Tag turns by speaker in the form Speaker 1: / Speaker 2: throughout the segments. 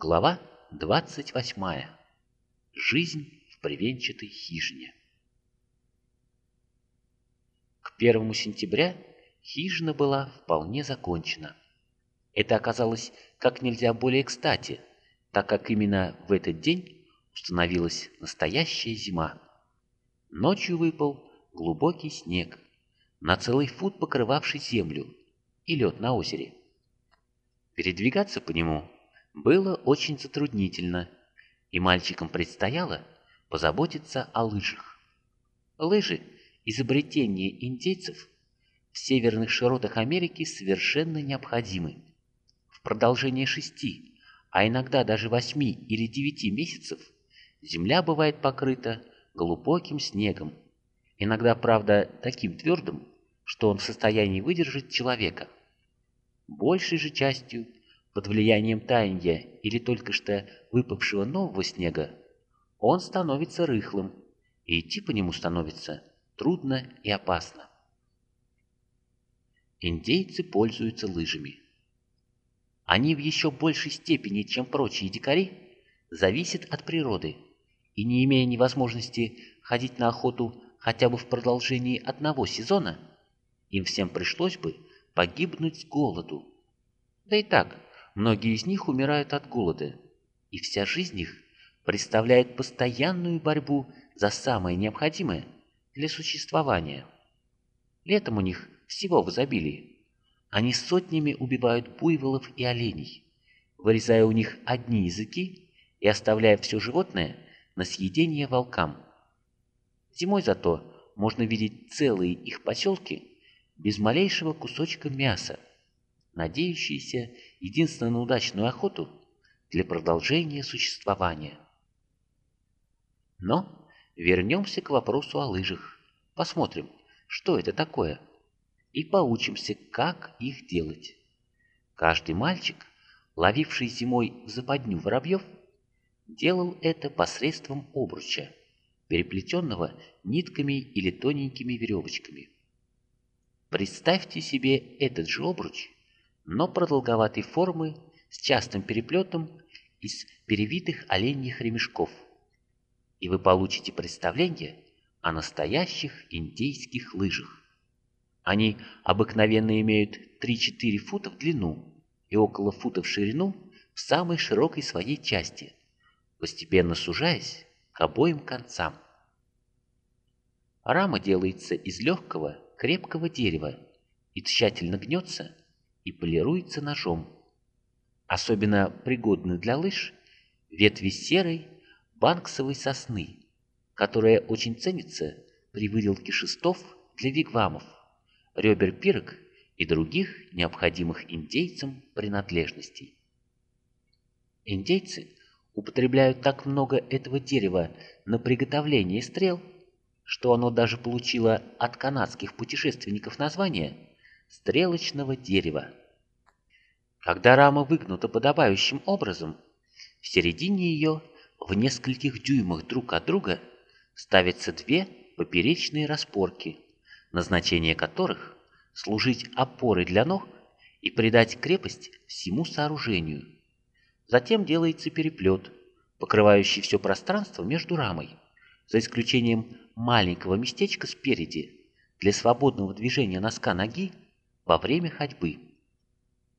Speaker 1: Глава 28. Жизнь в привенчатой хижине. К первому сентября хижина была вполне закончена. Это оказалось как нельзя более кстати, так как именно в этот день установилась настоящая зима. Ночью выпал глубокий снег, на целый фут покрывавший землю, и лед на озере. Передвигаться по нему было очень затруднительно, и мальчикам предстояло позаботиться о лыжах. Лыжи – изобретение индейцев в северных широтах Америки совершенно необходимы. В продолжение шести, а иногда даже восьми или девяти месяцев земля бывает покрыта глубоким снегом, иногда, правда, таким твердым, что он в состоянии выдержать человека. Большей же частью, под влиянием таяния или только что выпавшего нового снега, он становится рыхлым, и идти по нему становится трудно и опасно. Индейцы пользуются лыжами. Они в еще большей степени, чем прочие дикари, зависят от природы, и не имея невозможности ходить на охоту хотя бы в продолжении одного сезона, им всем пришлось бы погибнуть с голоду. Да и так, многие из них умирают от голода, и вся жизнь их представляет постоянную борьбу за самое необходимое для существования. Летом у них всего в изобилии. Они сотнями убивают буйволов и оленей, вырезая у них одни языки и оставляя все животное на съедение волкам. Зимой зато можно видеть целые их поселки без малейшего кусочка мяса, надеющиеся единственно на удачную охоту для продолжения существования. Но вернемся к вопросу о лыжах. Посмотрим, что это такое – и поучимся, как их делать. Каждый мальчик, ловивший зимой в западню воробьев, делал это посредством обруча, переплетенного нитками или тоненькими веревочками. Представьте себе этот же обруч, но продолговатой формы с частым переплетом из перевитых оленьих ремешков, и вы получите представление о настоящих индейских лыжах. Они обыкновенно имеют 3-4 фута в длину и около фута в ширину в самой широкой своей части, постепенно сужаясь к обоим концам. Рама делается из легкого, крепкого дерева и тщательно гнется и полируется ножом. Особенно пригодны для лыж ветви серой банксовой сосны, которая очень ценится при выделке шестов для вигвамов ребер пирог и других необходимых индейцам принадлежностей. Индейцы употребляют так много этого дерева на приготовление стрел, что оно даже получило от канадских путешественников название «стрелочного дерева». Когда рама выгнута подобающим образом, в середине ее в нескольких дюймах друг от друга ставятся две поперечные распорки – назначение которых – служить опорой для ног и придать крепость всему сооружению. Затем делается переплет, покрывающий все пространство между рамой, за исключением маленького местечка спереди для свободного движения носка ноги во время ходьбы.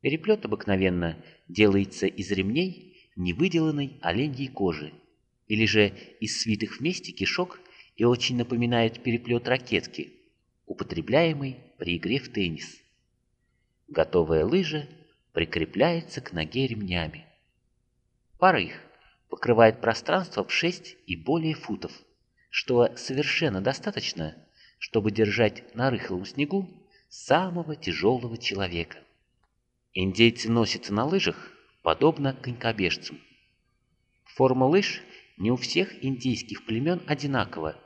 Speaker 1: Переплет обыкновенно делается из ремней невыделанной оленьей кожи или же из свитых вместе кишок и очень напоминает переплет ракетки – употребляемый при игре в теннис. Готовая лыжа прикрепляется к ноге ремнями. Пара их покрывает пространство в 6 и более футов, что совершенно достаточно, чтобы держать на рыхлом снегу самого тяжелого человека. Индейцы носятся на лыжах, подобно конькобежцам. Форма лыж не у всех индейских племен одинакова.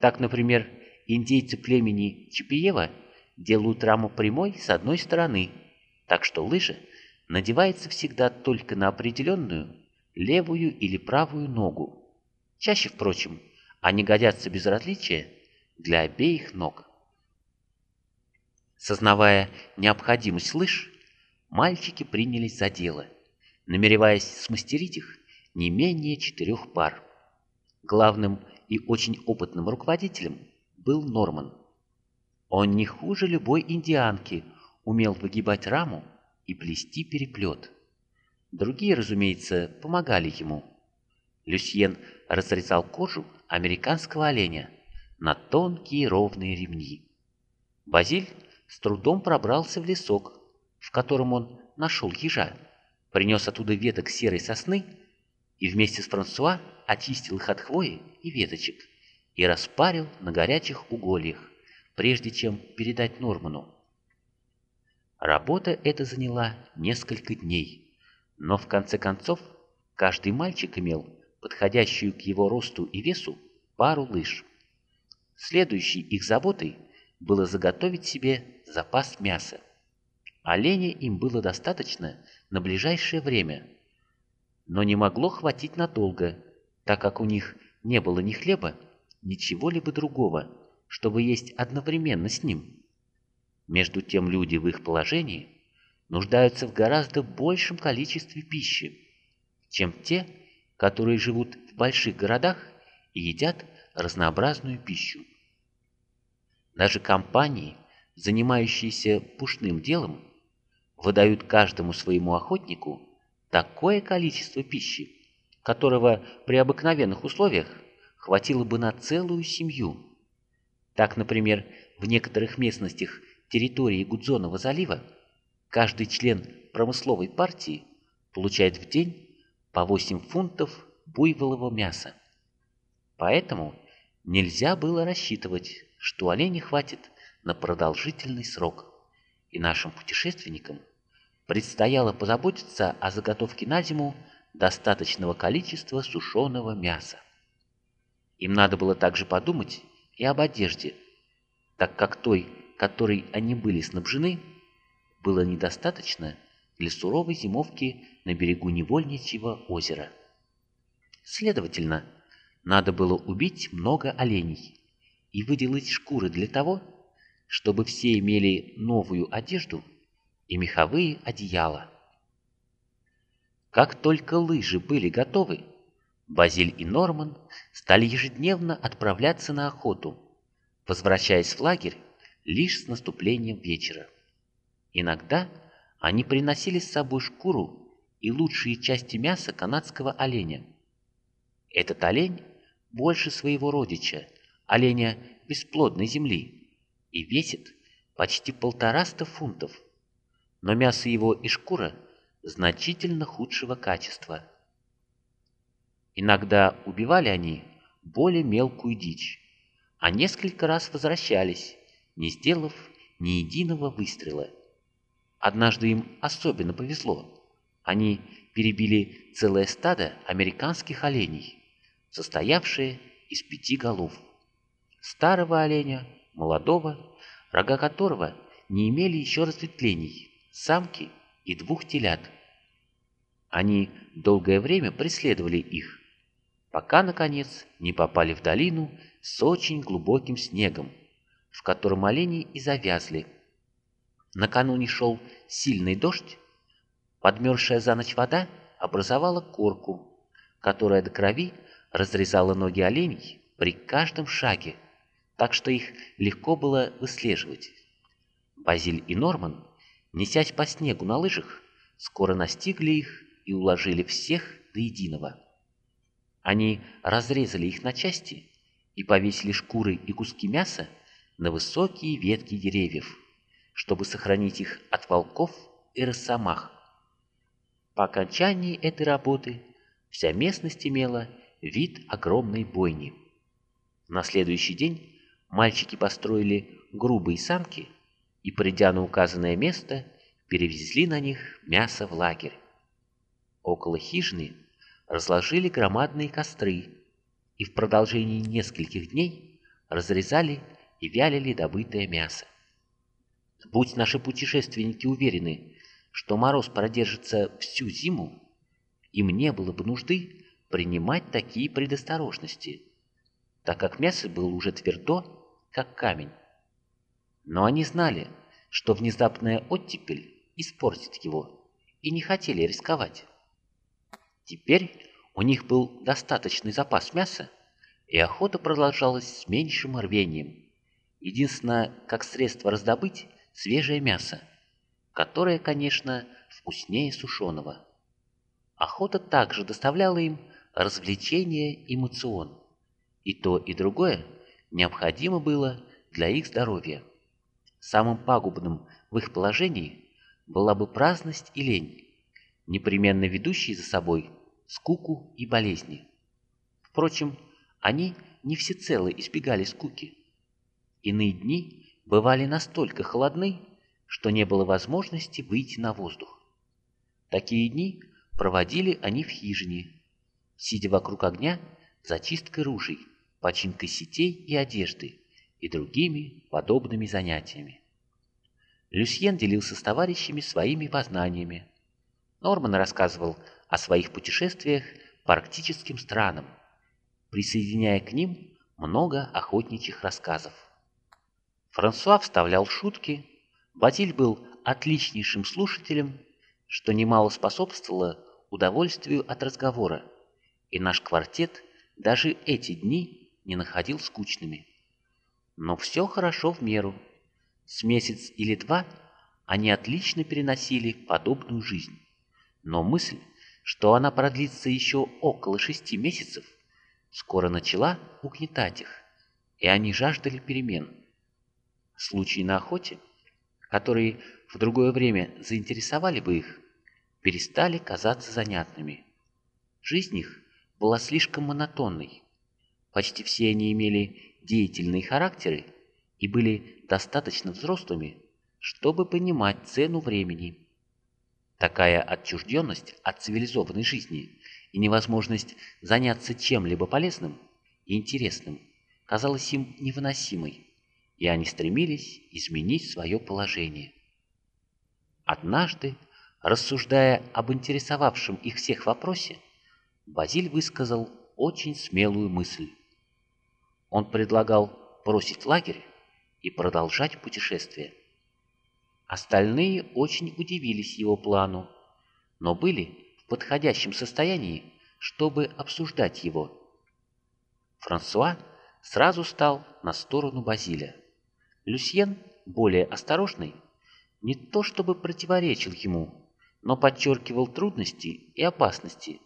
Speaker 1: Так, например, индейцы племени Чипиева делают раму прямой с одной стороны, так что лыжа надевается всегда только на определенную левую или правую ногу. Чаще, впрочем, они годятся без различия для обеих ног. Сознавая необходимость лыж, мальчики принялись за дело. намереваясь смастерить их не менее четырех пар. Главным и очень опытным руководителем был Норман. Он не хуже любой индианки умел выгибать раму и плести переплет. Другие, разумеется, помогали ему. Люсьен разрезал кожу американского оленя на тонкие ровные ремни. Базиль с трудом пробрался в лесок, в котором он нашел ежа, принес оттуда веток серой сосны и вместе с Франсуа очистил их от хвои и веточек и распарил на горячих угольях, прежде чем передать Норману. Работа эта заняла несколько дней, но в конце концов каждый мальчик имел подходящую к его росту и весу пару лыж. Следующей их заботой было заготовить себе запас мяса. Оленя им было достаточно на ближайшее время, но не могло хватить надолго, так как у них не было ни хлеба, ни чего-либо другого, чтобы есть одновременно с ним. Между тем люди в их положении нуждаются в гораздо большем количестве пищи, чем те, которые живут в больших городах и едят разнообразную пищу. Даже компании, занимающиеся пушным делом, выдают каждому своему охотнику такое количество пищи, которого при обыкновенных условиях хватило бы на целую семью. Так, например, в некоторых местностях территории Гудзонова залива каждый член промысловой партии получает в день по 8 фунтов буйволового мяса. Поэтому нельзя было рассчитывать, что оленя хватит на продолжительный срок, и нашим путешественникам предстояло позаботиться о заготовке на зиму достаточного количества сушеного мяса. Им надо было также подумать и об одежде, так как той, которой они были снабжены, было недостаточно для суровой зимовки на берегу Невольничьего озера. Следовательно, надо было убить много оленей и выделать шкуры для того, чтобы все имели новую одежду и меховые одеяла. Как только лыжи были готовы, Базиль и Норман стали ежедневно отправляться на охоту, возвращаясь в лагерь лишь с наступлением вечера. Иногда они приносили с собой шкуру и лучшие части мяса канадского оленя. Этот олень больше своего родича, оленя бесплодной земли, и весит почти полтораста фунтов, но мясо его и шкура значительно худшего качества – Иногда убивали они более мелкую дичь, а несколько раз возвращались, не сделав ни единого выстрела. Однажды им особенно повезло. Они перебили целое стадо американских оленей, состоявшее из пяти голов. Старого оленя, молодого, рога которого не имели еще разветвлений, самки и двух телят. Они долгое время преследовали их, пока, наконец, не попали в долину с очень глубоким снегом, в котором олени и завязли. Накануне шел сильный дождь, подмерзшая за ночь вода образовала корку, которая до крови разрезала ноги оленей при каждом шаге, так что их легко было выслеживать. Базиль и Норман, несясь по снегу на лыжах, скоро настигли их и уложили всех до единого. Они разрезали их на части и повесили шкуры и куски мяса на высокие ветки деревьев, чтобы сохранить их от волков и росомах. По окончании этой работы вся местность имела вид огромной бойни. На следующий день мальчики построили грубые самки и, придя на указанное место, перевезли на них мясо в лагерь. Около хижины разложили громадные костры и в продолжении нескольких дней разрезали и вялили добытое мясо. Будь наши путешественники уверены, что мороз продержится всю зиму, им не было бы нужды принимать такие предосторожности, так как мясо было уже твердо, как камень. Но они знали, что внезапная оттепель испортит его, и не хотели рисковать. Теперь у них был достаточный запас мяса, и охота продолжалась с меньшим рвением. Единственное, как средство раздобыть свежее мясо, которое, конечно, вкуснее сушеного. Охота также доставляла им развлечение и мацион. И то, и другое необходимо было для их здоровья. Самым пагубным в их положении была бы праздность и лень, непременно ведущие за собой скуку и болезни. Впрочем, они не всецело избегали скуки. Иные дни бывали настолько холодны, что не было возможности выйти на воздух. Такие дни проводили они в хижине, сидя вокруг огня за чисткой ружей, починкой сетей и одежды и другими подобными занятиями. Люсьен делился с товарищами своими познаниями. Норман рассказывал о своих путешествиях по арктическим странам, присоединяя к ним много охотничьих рассказов. Франсуа вставлял шутки, Батиль был отличнейшим слушателем, что немало способствовало удовольствию от разговора, и наш квартет даже эти дни не находил скучными. Но все хорошо в меру. С месяц или два они отлично переносили подобную жизнь. Но мысль, что она продлится еще около шести месяцев, скоро начала угнетать их, и они жаждали перемен. Случаи на охоте, которые в другое время заинтересовали бы их, перестали казаться занятными. Жизнь их была слишком монотонной. Почти все они имели деятельные характеры и были достаточно взрослыми, чтобы понимать цену времени. Такая отчужденность от цивилизованной жизни и невозможность заняться чем-либо полезным и интересным казалась им невыносимой и они стремились изменить свое положение. Однажды, рассуждая об интересовавшем их всех вопросе, Базиль высказал очень смелую мысль. Он предлагал бросить лагерь и продолжать путешествие. Остальные очень удивились его плану, но были в подходящем состоянии, чтобы обсуждать его. Франсуа сразу стал на сторону Базиля. Люсьен, более осторожный, не то чтобы противоречил ему, но подчеркивал трудности и опасности,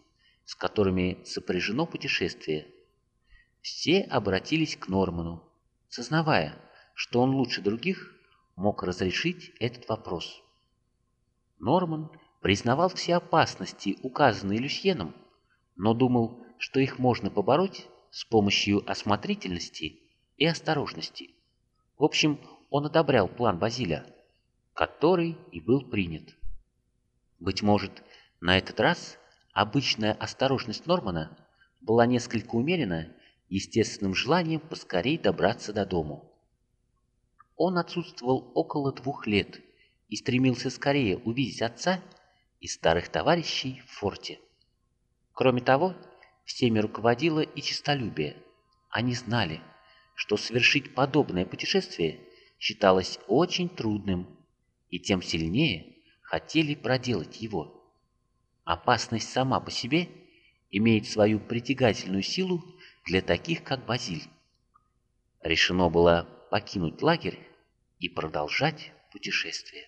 Speaker 1: с которыми сопряжено путешествие. Все обратились к Норману, сознавая, что он лучше других мог разрешить этот вопрос. Норман признавал все опасности, указанные Люсьеном, но думал, что их можно побороть с помощью осмотрительности и осторожности. В общем, он одобрял план Базиля, который и был принят. Быть может, на этот раз обычная осторожность Нормана была несколько умерена естественным желанием поскорей добраться до дому. Он отсутствовал около двух лет и стремился скорее увидеть отца и старых товарищей в форте. Кроме того, всеми руководило и честолюбие. Они знали, что совершить подобное путешествие считалось очень трудным, и тем сильнее хотели проделать его. Опасность сама по себе имеет свою притягательную силу для таких, как Базиль. Решено было покинуть лагерь и продолжать путешествие.